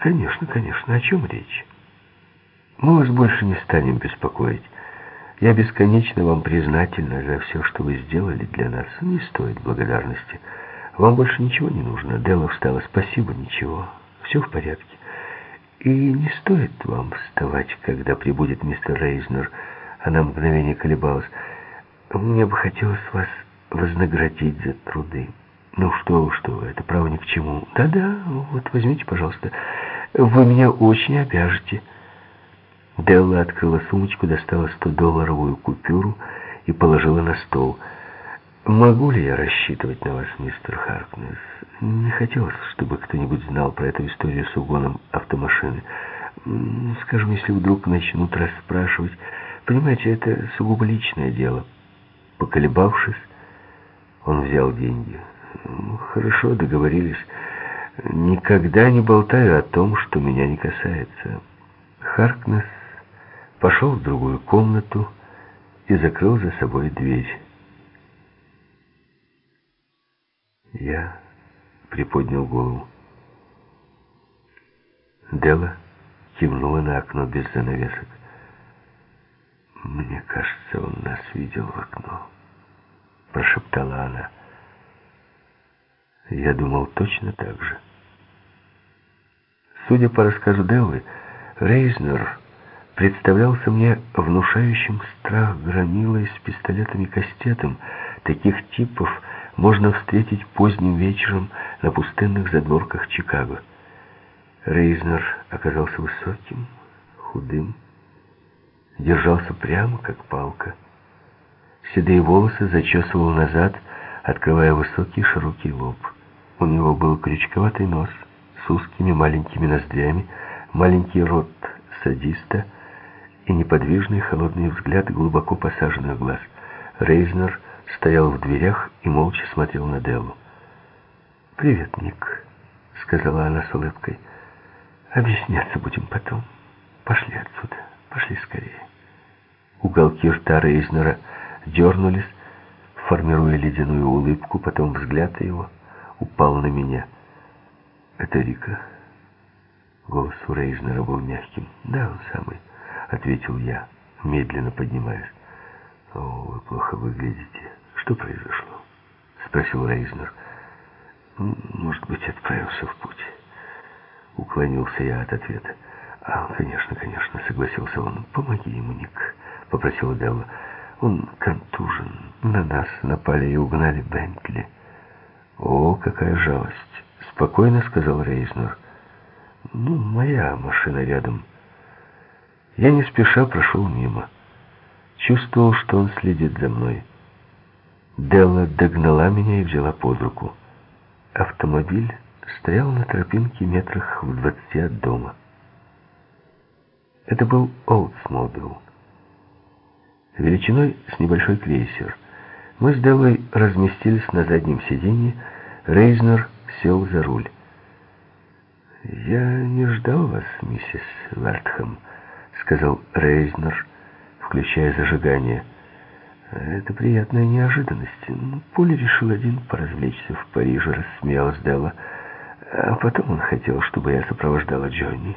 Конечно, конечно. О чем речь? Мы вас больше не станем беспокоить. Я бесконечно вам признательна за все, что вы сделали для нас. Не стоит благодарности. Вам больше ничего не нужно. Делла встала. Спасибо, ничего. Все в порядке. И не стоит вам вставать, когда прибудет мистер Рейзнер. Она мгновение колебалась. Мне бы хотелось вас вознаградить за труды. Ну что, что, это право ни к чему. Да-да, вот возьмите, пожалуйста. Вы меня очень обяжете. Делла открыла сумочку, достала 100-долларовую купюру и положила на стол. «Могу ли я рассчитывать на вас, мистер Харкнес? Не хотелось, чтобы кто-нибудь знал про эту историю с угоном автомашины. Скажем, если вдруг начнут расспрашивать. Понимаете, это сугубо личное дело». Поколебавшись, он взял деньги. «Хорошо, договорились. Никогда не болтаю о том, что меня не касается». Харкнес пошел в другую комнату и закрыл за собой дверь. Я приподнял голову. Дела кивнула на окно без занавесок. «Мне кажется, он нас видел в окно», — прошептала она. Я думал точно так же. Судя по рассказу Деллы, Рейзнер представлялся мне внушающим страх громилой с пистолетом-кастетом. Таких типов можно встретить поздним вечером на пустынных задворках Чикаго. Рейзнер оказался высоким, худым, держался прямо, как палка. Седые волосы зачесывал назад, открывая высокий широкий лоб. У него был крючковатый нос с узкими маленькими ноздрями, маленький рот садиста — и неподвижный холодный взгляд глубоко посаженных глаз. Рейзнер стоял в дверях и молча смотрел на Деллу. «Привет, Ник», — сказала она с улыбкой. «Объясняться будем потом. Пошли отсюда, пошли скорее». Уголки рта Рейзнера дернулись, формируя ледяную улыбку, потом взгляд его упал на меня. «Это Рика?» Голос у Рейзнера был мягким. «Да, он самый». — ответил я, медленно поднимаясь. «О, вы плохо выглядите. Что произошло?» — спросил Рейзнер. «Может быть, отправился в путь?» Уклонился я от ответа. «А, конечно, конечно», — согласился он. «Помоги ему, Ник», — попросила Делла. «Он контужен. На нас напали и угнали Бентли». «О, какая жалость!» — спокойно сказал Рейзнер. «Ну, моя машина рядом». Я не спеша прошел мимо. Чувствовал, что он следит за мной. Делла догнала меня и взяла под руку. Автомобиль стоял на тропинке метрах в двадцати от дома. Это был Олдсмобил. Величиной с небольшой крейсер. Мы с Деллой разместились на заднем сиденье, Рейзнер сел за руль. «Я не ждал вас, миссис Вертхэм», — сказал Рейзнер, включая зажигание. «Это приятная неожиданность. Ну, решил один поразвлечься в Париже», — рассмеялась Делла. «А потом он хотел, чтобы я сопровождала Джонни».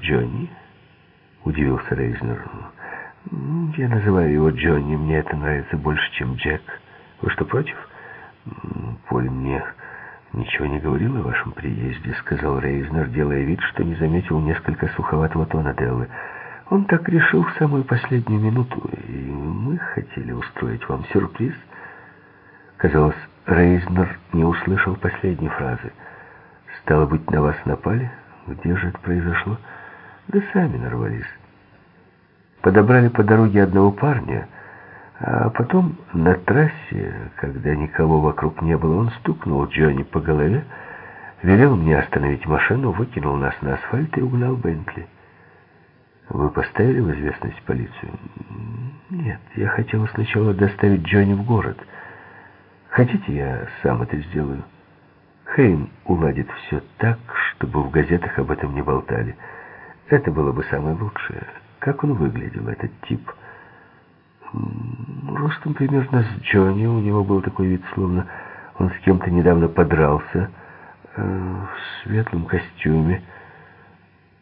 «Джонни?» — удивился Рейзнер. «Я называю его Джонни. Мне это нравится больше, чем Джек. Вы что, против?» «Поль мне ничего не говорил о вашем приезде», — сказал Рейзнер, делая вид, что не заметил несколько суховатого тона Деллы. Он так решил в самую последнюю минуту, и мы хотели устроить вам сюрприз. Казалось, Рейзнер не услышал последней фразы. «Стало быть, на вас напали? Где же это произошло?» «Да сами нарвались. Подобрали по дороге одного парня, а потом на трассе, когда никого вокруг не было, он стукнул Джонни по голове, велел мне остановить машину, выкинул нас на асфальт и угнал Бентли». Вы поставили в известность полицию? Нет, я хотела сначала доставить Джонни в город. Хотите, я сам это сделаю? Хейм уладит все так, чтобы в газетах об этом не болтали. Это было бы самое лучшее. Как он выглядел, этот тип? Ростом примерно с Джонни. У него был такой вид, словно он с кем-то недавно подрался. Э, в светлом костюме.